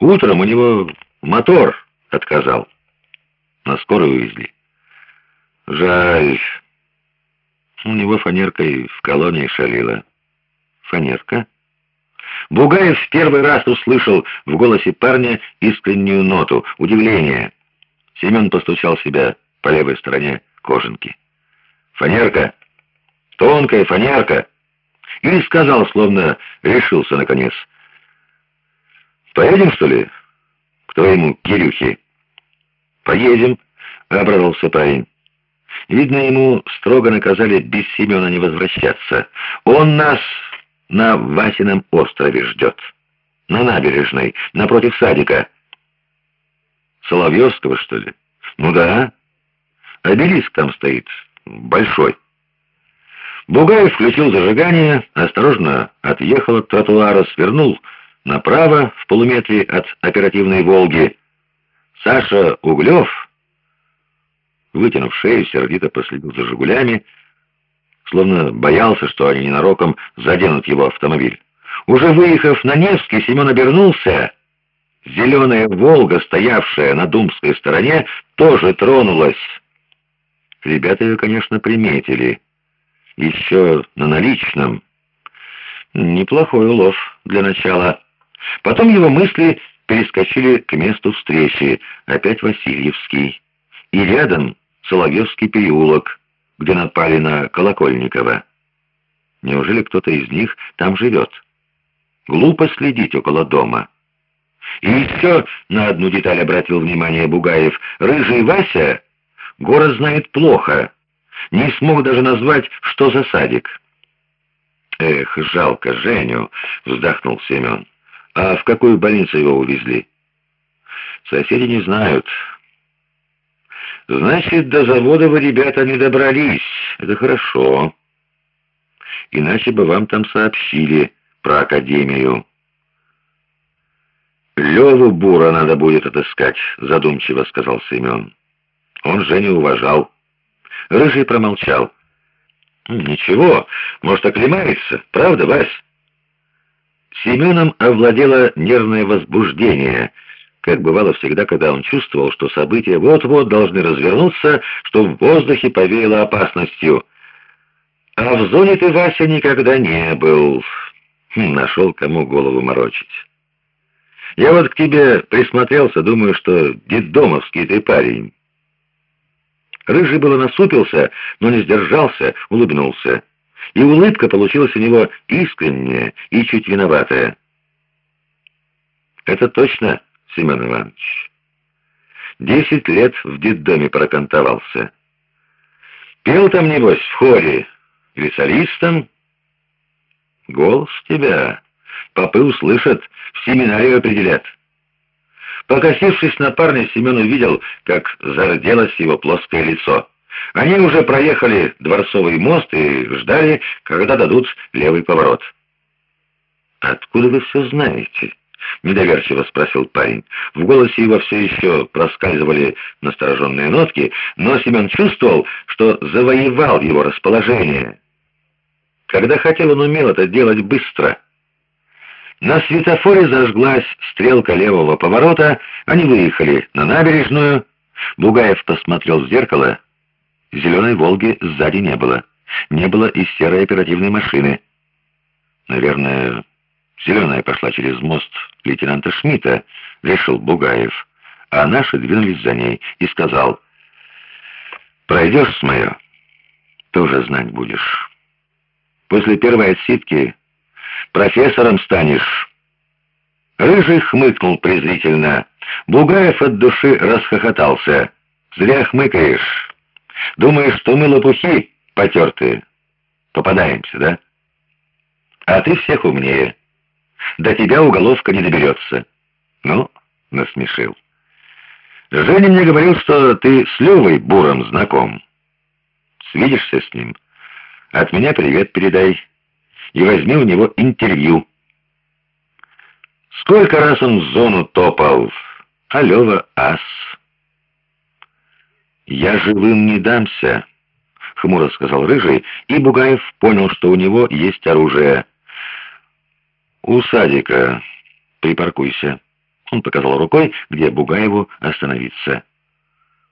Утром у него мотор отказал. На скорую увезли. Жаль. У него фанеркой в колонии шалила. Фанерка? Бугаев в первый раз услышал в голосе парня искреннюю ноту, удивление. Семен постучал себя по левой стороне кожанки. «Фанерка! Тонкая фанерка!» Или сказал, словно решился наконец. «Поедем, что ли? К твоему Кирюхе?» «Поедем», — обрадовался парень. Видно, ему строго наказали без Семена не возвращаться. Он нас на Васином острове ждет. На набережной, напротив садика. Соловьевского, что ли? Ну да. Обелиск там стоит, большой. Бугаев включил зажигание, осторожно отъехал от тротуара, свернул направо в полуметре от оперативной «Волги». Саша Углев, вытянув шею, сердито проследил за «Жигулями», словно боялся, что они ненароком заденут его автомобиль. Уже выехав на Невский, Семен обернулся. Зеленая «Волга», стоявшая на Думской стороне, тоже тронулась. Ребята ее, конечно, приметили. Еще на наличном. Неплохой улов для начала. Потом его мысли перескочили к месту встречи, опять Васильевский. И рядом Соловьевский переулок где напали на Колокольникова. Неужели кто-то из них там живет? Глупо следить около дома. И еще на одну деталь обратил внимание Бугаев. Рыжий Вася город знает плохо. Не смог даже назвать, что за садик. «Эх, жалко Женю», — вздохнул Семен. «А в какую больницу его увезли?» «Соседи не знают. Значит, до завода вы, ребята, не добрались. Это хорошо. Иначе бы вам там сообщили про академию. Леву Бура надо будет отыскать, задумчиво сказал Семен. Он Женю уважал. Рыжий промолчал. «Ничего, может, оклемается, правда, Вась?» Семеном овладело нервное возбуждение — как бывало всегда, когда он чувствовал, что события вот-вот должны развернуться, что в воздухе повеяло опасностью. А в зоне ты, Вася, никогда не был. Хм, нашел, кому голову морочить. Я вот к тебе присмотрелся, думаю, что детдомовский ты парень. Рыжий было насупился, но не сдержался, улыбнулся. И улыбка получилась у него искренняя и чуть виноватая. «Это точно Семен Иванович. Десять лет в детдоме прокантовался. Пел там, небось, в хоре или солистом? Голос тебя. Попы услышат, в семинарию определят. Покосившись на парня, Семен увидел, как зарделось его плоское лицо. Они уже проехали Дворцовый мост и ждали, когда дадут левый поворот. «Откуда вы все знаете?» — недоверчиво спросил парень. В голосе его все еще проскальзывали настороженные нотки, но Семен чувствовал, что завоевал его расположение. Когда хотел, он умел это делать быстро. На светофоре зажглась стрелка левого поворота, они выехали на набережную. Бугаев посмотрел в зеркало. Зеленой «Волги» сзади не было. Не было и серой оперативной машины. Наверное, Зеленая пошла через мост лейтенанта Шмидта, решил Бугаев, а наши двинулись за ней и сказал, «Пройдешь с мое, тоже знать будешь. После первой отсидки профессором станешь». Рыжий хмыкнул презрительно. Бугаев от души расхохотался. «Зря хмыкаешь. Думаешь, что мы лопухи потертые? Попадаемся, да? А ты всех умнее». До тебя уголовка не доберется. Ну, насмешил. Женя мне говорил, что ты с Левой Буром знаком. Свидишься с ним? От меня привет передай. И возьми у него интервью. Сколько раз он в зону топал, а Лева ас. «Я живым не дамся», — хмуро сказал Рыжий, и Бугаев понял, что у него есть оружие — «У садика припаркуйся», Он показал рукой, где Бугаеву остановиться.